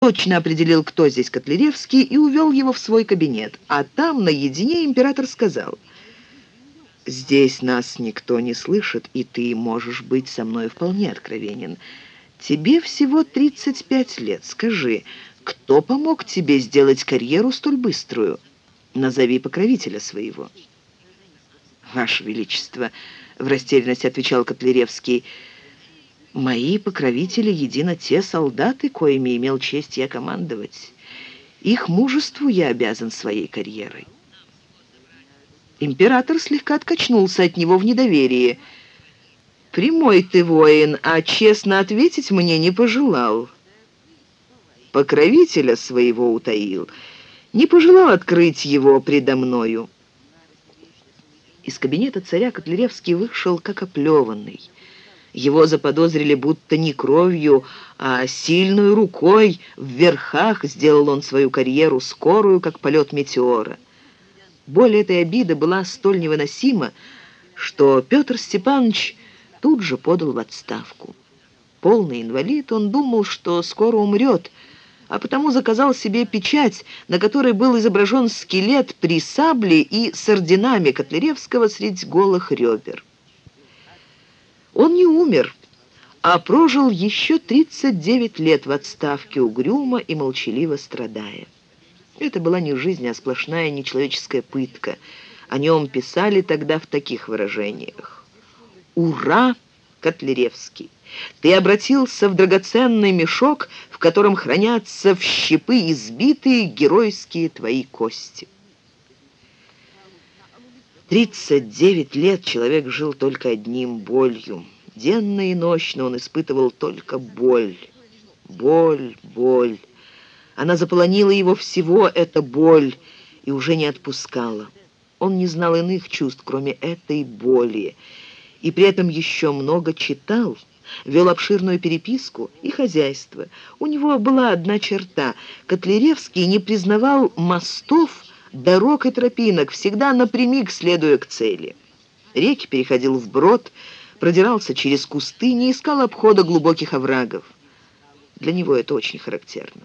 точно определил, кто здесь Котляревский, и увел его в свой кабинет. А там, наедине, император сказал, «Здесь нас никто не слышит, и ты можешь быть со мной вполне откровенен. Тебе всего 35 лет. Скажи, кто помог тебе сделать карьеру столь быструю? Назови покровителя своего». «Ваше Величество», — в растерянности отвечал Котляревский, — Мои покровители едино те солдаты, коими имел честь я командовать. Их мужеству я обязан своей карьерой. Император слегка откачнулся от него в недоверии. «Прямой ты воин, а честно ответить мне не пожелал. Покровителя своего утаил, не пожелал открыть его предо мною». Из кабинета царя Котляревский вышел как оплеванный. Его заподозрили будто не кровью, а сильной рукой. В верхах сделал он свою карьеру, скорую, как полет метеора. Боль этой обиды была столь невыносима, что Петр Степанович тут же подал в отставку. Полный инвалид, он думал, что скоро умрет, а потому заказал себе печать, на которой был изображен скелет при сабле и с орденами Котляревского среди голых ребер. Он не умер, а прожил еще 39 лет в отставке угрюмо и молчаливо страдая. Это была не жизнь, а сплошная нечеловеческая пытка. О нем писали тогда в таких выражениях. «Ура, Котляревский! Ты обратился в драгоценный мешок, в котором хранятся в щепы избитые геройские твои кости». 39 лет человек жил только одним болью. Денно и ночно он испытывал только боль. Боль, боль. Она заполонила его всего, эта боль, и уже не отпускала. Он не знал иных чувств, кроме этой боли. И при этом еще много читал, вел обширную переписку и хозяйство. У него была одна черта. Котляревский не признавал мостов, дорог и тропинок, всегда напрямик следуя к цели. Реки переходил вброд, продирался через кусты, не искал обхода глубоких оврагов. Для него это очень характерно.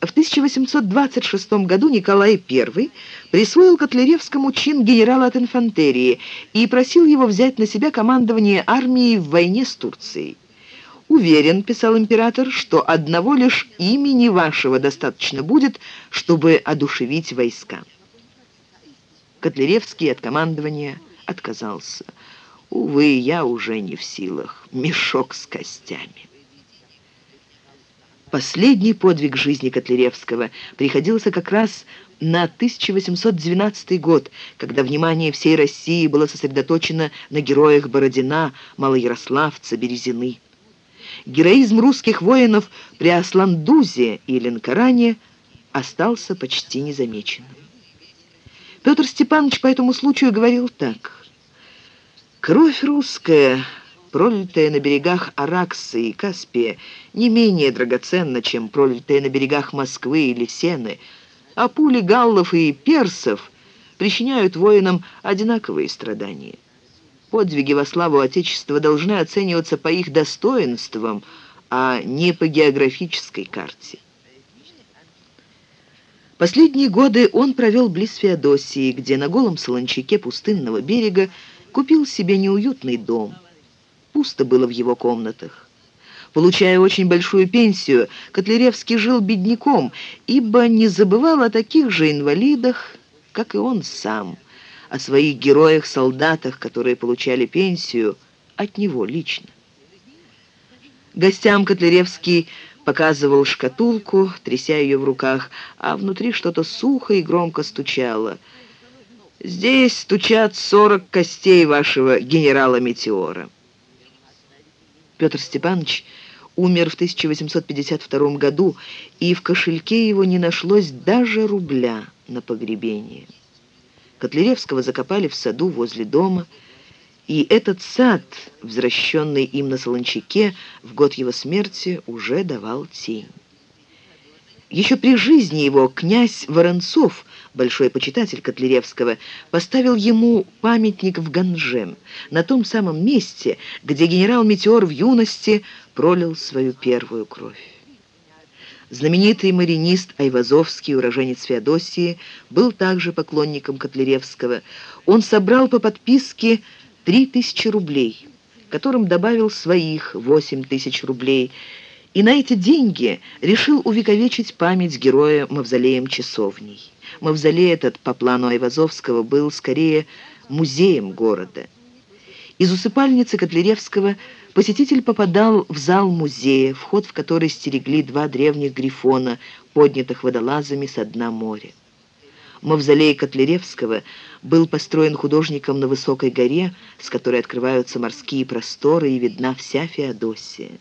В 1826 году Николай I присвоил Котляревскому чин генерала от инфантерии и просил его взять на себя командование армией в войне с Турцией. «Уверен, — писал император, — что одного лишь имени вашего достаточно будет, чтобы одушевить войска». Котляревский от командования отказался. «Увы, я уже не в силах. Мешок с костями». Последний подвиг жизни Котляревского приходился как раз на 1812 год, когда внимание всей России было сосредоточено на героях Бородина, Малоярославца, Березины. Героизм русских воинов при Асландузе и Ленкоране остался почти незамеченным. Петр Степанович по этому случаю говорил так. «Кровь русская, пролитая на берегах Араксы и Каспия, не менее драгоценна, чем пролитая на берегах Москвы или Сены, а пули галлов и персов причиняют воинам одинаковые страдания». Подвиги во славу Отечества должны оцениваться по их достоинствам, а не по географической карте. Последние годы он провел близ Феодосии, где на голом солончаке пустынного берега купил себе неуютный дом. Пусто было в его комнатах. Получая очень большую пенсию, Котляревский жил бедняком, ибо не забывал о таких же инвалидах, как и он сам – о своих героях-солдатах, которые получали пенсию от него лично. Гостям Котляревский показывал шкатулку, тряся ее в руках, а внутри что-то сухо и громко стучало. «Здесь стучат сорок костей вашего генерала Метеора». Петр Степанович умер в 1852 году, и в кошельке его не нашлось даже рубля на погребение. Котляревского закопали в саду возле дома, и этот сад, возвращенный им на Солончаке, в год его смерти уже давал тень. Еще при жизни его князь Воронцов, большой почитатель Котляревского, поставил ему памятник в Ганже, на том самом месте, где генерал Метеор в юности пролил свою первую кровь. Знаменитый маринист Айвазовский, уроженец Феодосии, был также поклонником Котляревского. Он собрал по подписке 3000 рублей, которым добавил своих 8 тысяч рублей, и на эти деньги решил увековечить память героя мавзолеем часовней. Мавзолей этот, по плану Айвазовского, был скорее музеем города. Из усыпальницы Котляревского посетитель попадал в зал музея, вход в который стерегли два древних грифона, поднятых водолазами со дна моря. Мавзолей Котляревского был построен художником на высокой горе, с которой открываются морские просторы и видна вся Феодосия.